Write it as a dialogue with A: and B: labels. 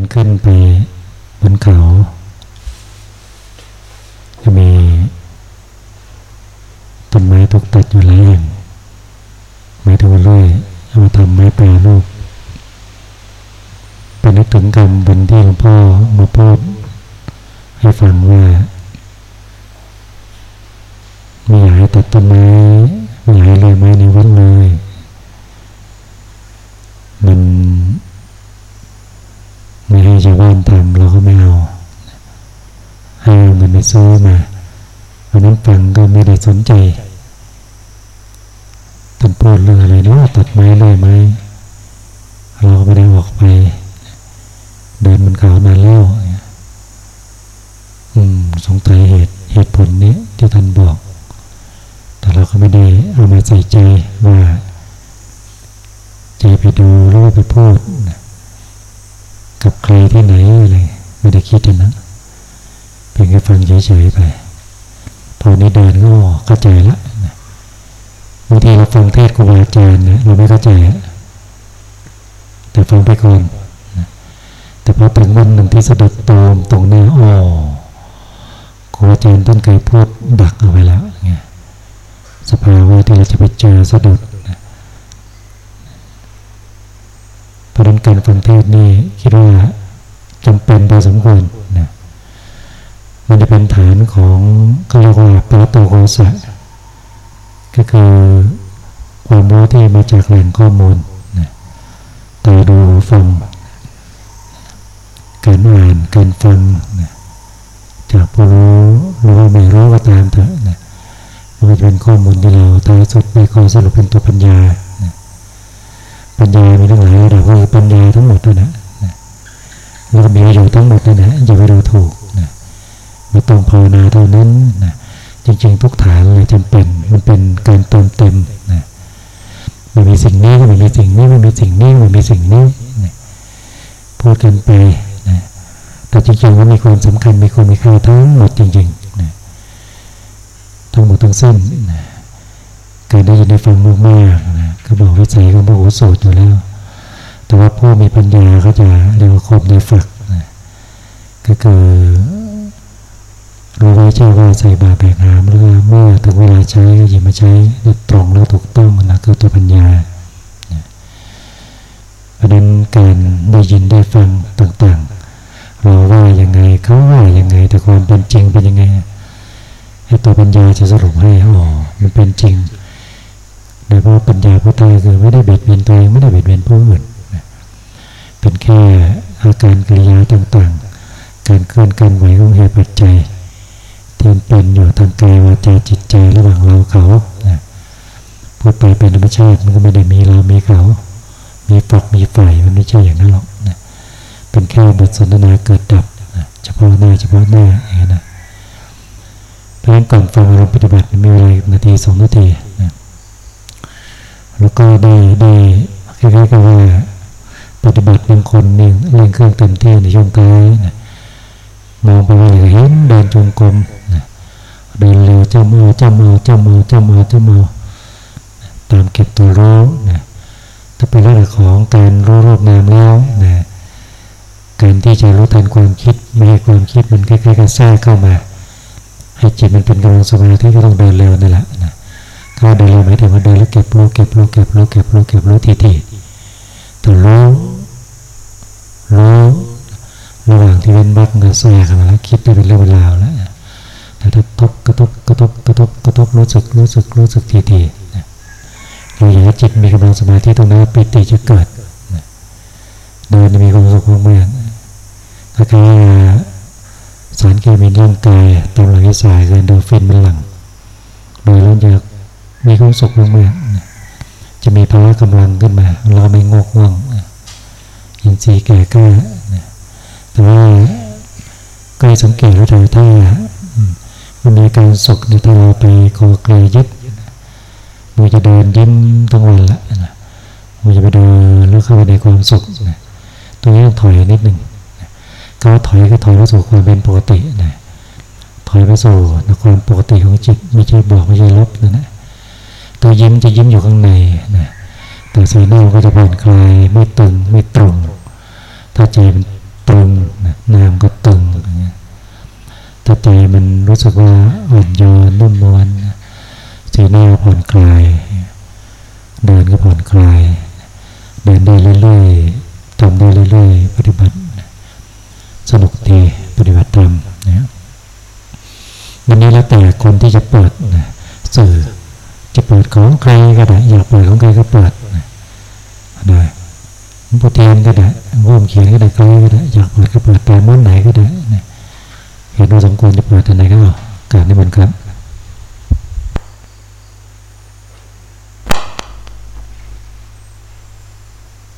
A: นขึ้นไปบนเขา จะมีต้นไม้ถูกตัดอยู่หลายแห่งไม้ทวารเลยเอามาทำไม้แปรรูปเป็นนึกถึงกรรมบนที่หลวงพ่อมาพูดให้ฟังว่าไม่อยากให้ตัดต้นไม้ไม่อยากให้เลยไม้ในวัดเลยมันไม่ให้ชาวบ้านทำเราก็ ไม่เอา ให้เอาเงินไปซื้อมาวันนั้นฟังก็ไม่ได้สนใจท่านพูดเรื่องอะไรเนาะตัดไม้เลยไหมเราก็ไม่ได้ออกไป เดินบนเขานานแล้วอืม สงสัยเหตุเหตุผลนี้ที่ท่านบอก แต่เราก็ไม่ได้เอามาใส่ใจว่าใจไปดูหรือไปพูดกับใครที่ไหนอะไร ไม่ได้คิดนะเพียงแค่ฟังเฉยๆไปพอนี้เดินก็เข้าใจละบางทีเราฟังเทศครูบาอาจารย์เนี่ยเราไม่เข้าใจแต่ฟังไปก่อนแต่พอถึงวันหนึ่งที่สะดุดตมตรงหน้าอ๋อครูอาจารย์ท่านเคยพูดดักเอาไว้แล้วไงสภาวะที่เราจะไปเจอสะดุดเพราะนั้นการฟังเทศนี่คิดว่า จำเป็นพอสมควรนะมันจะเป็นฐานของก็เรียกว่าปรโตโกสะก็คือความรู้ที่มาจากแหล่งข้อมูลนะตาดูฟังการอ่านการฟังนะจากผู้รู้หรือว่าไม่รู้ก็ตามเถอะนะมันจะเป็นข้อมูลที่เราท้ายสุดในข้อสรุปเป็นตัวปัญญานะปัญญามีทั้งหลายระดับว่าปัญญาทั้งหมดนะนะแล้วก็ มีอยู่ทั้งหมดนะนะอย่าไปดูถูกนะไม่ต้องภาวนาเท่านั้นนะจริง ๆ ทุกฐานเลยจำเป็นมันเป็นการเติมเต็มนะมันมีสิ่งนี้มันมีสิ่งนี้มันมีสิ่งนี้มันมีสิ่งนี้นะพูดกันไปนะแต่จริงๆมันมีความสำคัญมีความมีค่าทั้งหมดจริงๆนะทั้งหมดทั้งสิ้นนะการได้ยินได้ฟังมากๆนะก็บอกวิจัยของพระโอสถอยู่แล้วแต่ว่าผู้มีปัญญาเขาจะเรียกว่าคมในฝัก ก็คือรู้ไว้เจ้าว่าใส่บาแบกหามแล้วเมื่อถึงเวลาใช้ก็หยิบมาใช้ได้ตรงแล้วถูกต้องนะคือตัวปัญญาเพราะนั้นการได้ยินได้ฟังต่างๆเราว่ายังไงเขาว่ายังไง แต่ความเป็นจริงเป็นยังไงให้ตัวปัญญาจะสรุปให้อ๋อมันเป็นจริงโดยเพราะปัญญาพุทธะคือไม่ได้เบียดเบียนตัวเองไม่ได้เบียดเบียนผู้อื่นเป็นแค่อาการกิริยาต่างๆ การเคลื่อนการไหวของเหตุปัจจัยที่เป็นอยู่ทางกายวาจาจิตใจระหว่างเราเขาพูดไปเป็นธรรมชาติมันก็ไม่ได้มีเรา มีเขา มีฝักมีฝ่ายมันไม่ใช่อย่างนั้นหรอกนะเป็นแค่บทสนทนาเกิดดับนะเฉพาะหน้าเฉพาะหน้าอย่างนี้นะเพราะฉะนั้นก่อนฟังเราปฏิบัติมีเวลานาทีสองนาทีนะแล้วก็ได้ได้คล้ายๆกับว่าปฏิบัติบางคนเนี่ยเร่งเครื่องเต็มที่ในช่วงกายนะ มองไปว่าเห็นเดินจงกรมเดินเร็วจำเอาจำเอาจำเอาจำเอาจำเอาตามเก็บตัวรู้นะถ้าเป็นเรื่องของการรู้รูปนามแล้วนะการที่จะรู้ทันความคิดไม่ให้ความคิดมันใกล้ๆกับแทรกเข้ามา ให้จิตมันเป็นกำลังสมาธิก็ต้องเดินเร็วนั่นแหละนะก็เดินเร็วหมายถึงว่าเดินแล้วเก็บรู้เก็บรู้เก็บรู้เก็บรู้เก็บรู้ทีทีแต่รู้รู้ ระหว่างที่เว้นวักเงินแทรกมาแล้วคิดได้เป็นเรื่องเวลาวแล้วแต่ถ้าทบกระทบกระทบกระทบกระทบรู้สึกรู้สึกรู้สึกทีทีเราอย่ากให้จิตมีกำลังสมาธิตรงนั้นปิติจะเกิดเดินมีความสุขมากๆถ้าคือสารเคมีร่างกายตามหลังที่สายคือโดฟินมันหลังโดยเราจะมีความสุขมากๆจะมีพละกำลังขึ้นมาเราไม่งกง่วงอินทรีย์แก่กล้า แต่ว่าก็สังเกตว่าถ้ามันมีการสุขในถ้าเราไปคอเกลยึดมันจะเดินยิ้มทั้งวันละมันจะไปเดินแล้วเข้าไปในความสุขนะตรงนี้ต้องถอยนิดหนึ่งก็ถอยก็ถอยไปสู่ความเป็นปกตินะถอยไปสู่ความปกติของจิตไม่ใช่บวกไม่ใช่ลบนะนะตัวยิ้มจะยิ้มอยู่ข้างในนะแต่สีหน้าก็จะผ่อนคลายไม่ตึงไม่ตรง ถ้าใจมัน นามก็ตึงอย่างเงี้ยถ้าใจมันรู้สึกว่าอ่อนโยนนุ่มนวลสีหน้าผ่อนคลาย เดินก็ผ่อนคลาย เดินได้เรื่อยๆทำได้เรื่อยๆ ปฏิบัติ สนุกดีปฏิบัติธรรมนะวันนี้แล้วแต่คนที่จะเปิดนะสื่อจะเปิดของใครก็ได้อยากเปิดของใครก็เปิดนะได้ ปูเทียนก็ได้ร่วมเขียนก็ได้ใครก็ได้อยากเปิดก็เปิดแต่ม้วนไหนก็ได้เห็นว่าสมควรจะเปิดแต่ไหนก็เอการนี้มันครับ